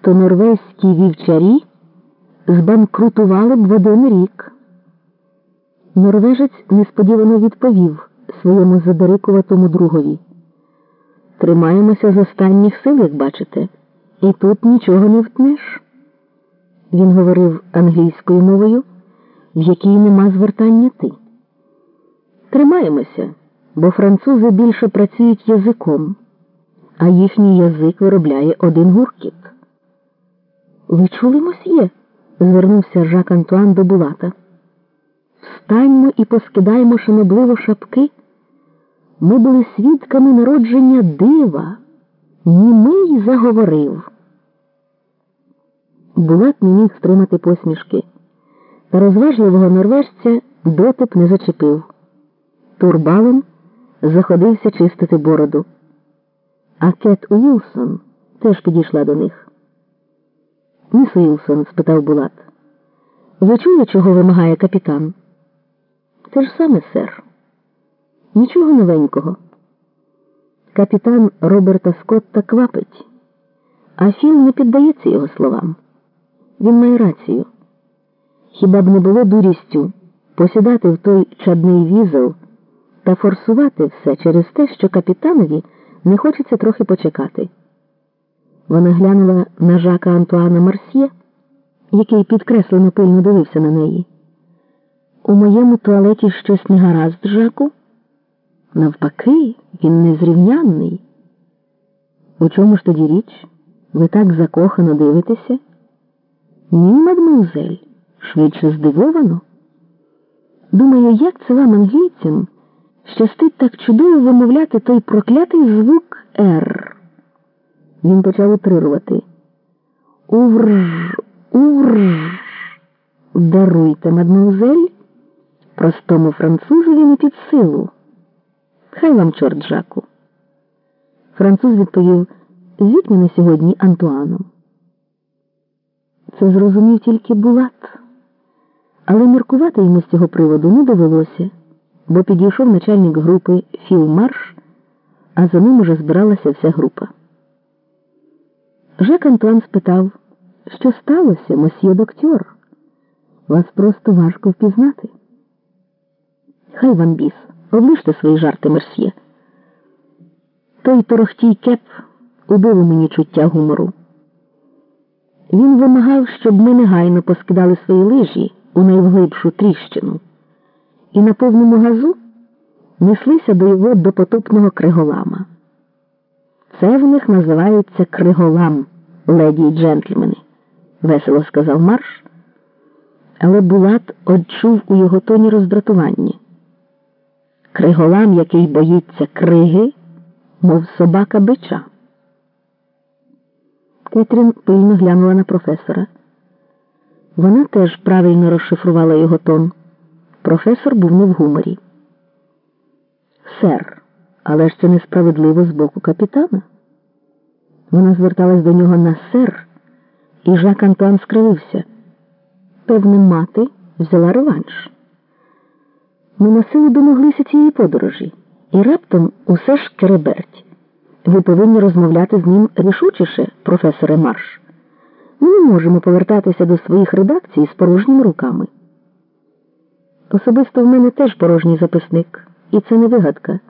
то норвезькі вівчарі збанкрутували б в один рік. Норвежець несподівано відповів своєму задирикуватому другові. Тримаємося з останніх сил, як бачите, і тут нічого не втнеш. Він говорив англійською мовою, в якій нема звертання ти. Тримаємося, бо французи більше працюють язиком, а їхній язик виробляє один гуркіт. Ви чули, мосьє? звернувся Жак Антуан до Булата. Встаньмо і поскидаємо шанобливо шапки. Ми були свідками народження дива. Німий заговорив. Булат не міг стримати посмішки, та розважливого норвежця дотип не зачепив. Турбалом заходився чистити бороду. А Кет Уілсон теж підійшла до них. Міс Уілсон, спитав Булат, ви чули, чого вимагає капітан? Те ж саме, сер. Нічого новенького. Капітан Роберта Скотта квапить, а Філ не піддається його словам. Він має рацію. Хіба б не було дурістю посідати в той чадний візел та форсувати все через те, що капітанові не хочеться трохи почекати. Вона глянула на жака Антуана Марсьє, який підкреслено пильно дивився на неї. У моєму туалеті щось не гаразд, Жаку. Навпаки, він незрівнянний. У чому ж тоді річ? Ви так закохано дивитеся? Ні, мадмузель, швидше здивовано. Думаю, як це вам, англійцям, щастить так чудово вимовляти той проклятий звук Р. Він почав утрирувати. Уврж, уврж. Даруйте, мадмузель, простому французові не під силу. Хай вам чорт жаку. Француз відповів звідки на сьогодні Антуаном. Це зрозумів тільки Булат, але міркувати йому з цього приводу не довелося, бо підійшов начальник групи Філ Марш, а за ним уже збиралася вся група. Жак Антуан спитав, що сталося, мосьє доктор? Вас просто важко впізнати. Хай вам біс, оближте свої жарти, мерсьє. Той торохтій кеп убив у мені чуття гумору. Він вимагав, щоб ми негайно поскидали свої лижі у найглибшу тріщину і на повному газу неслися до його допотопного криголама. Це в них називається криголам, леді й джентльмени, весело сказав Марш, але Булат одчув у його тоні роздратування. Криголам, який боїться криги, мов собака бича. Кетрін пильно глянула на професора. Вона теж правильно розшифрувала його тон. Професор був не в гуморі. Сер, але ж це несправедливо з боку капітана. Вона зверталась до нього на сер, і Жак Антуан скривився. Певне, мати взяла реванш. Ми на силу домоглися цієї подорожі, і раптом усе ж кереберть. Ви повинні розмовляти з ним рішучіше, професоре Марш. Ми не можемо повертатися до своїх редакцій з порожніми руками. Особисто в мене теж порожній записник, і це не вигадка.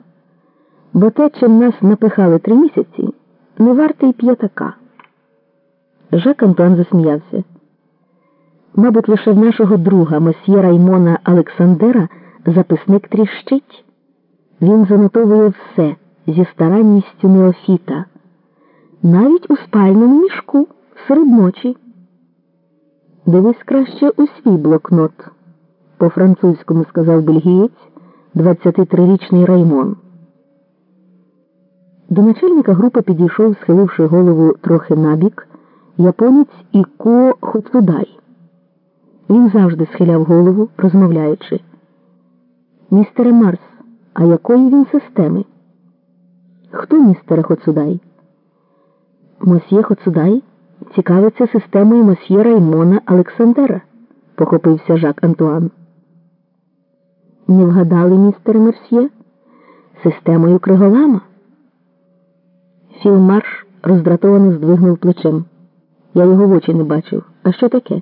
Бо те, чим нас напихали три місяці, не варте й п'ятака. Жак Антуан засміявся. Мабуть, лише в нашого друга мосьє Раймона Олександера записник тріщить. Він занотовує все зі старанністю неофіта, навіть у спальному мішку серед ночі. Дивись краще у свій блокнот, по французькому сказав бельгієць 23-річний Раймон. До начальника групи підійшов, схиливши голову трохи набік, японець Іко Хоцудай. Він завжди схиляв голову, розмовляючи. Містере Марс, а якої він системи? Хто містер Хоцудай? Мосьє Хоцудай цікавиться системою мосьє Раймона Олександера, похопився Жак Антуан. Не вгадали, містер Мерсьє? Системою Криголама? Філмарш роздратовано здвигнув плечем. Я його в очі не бачив. А що таке?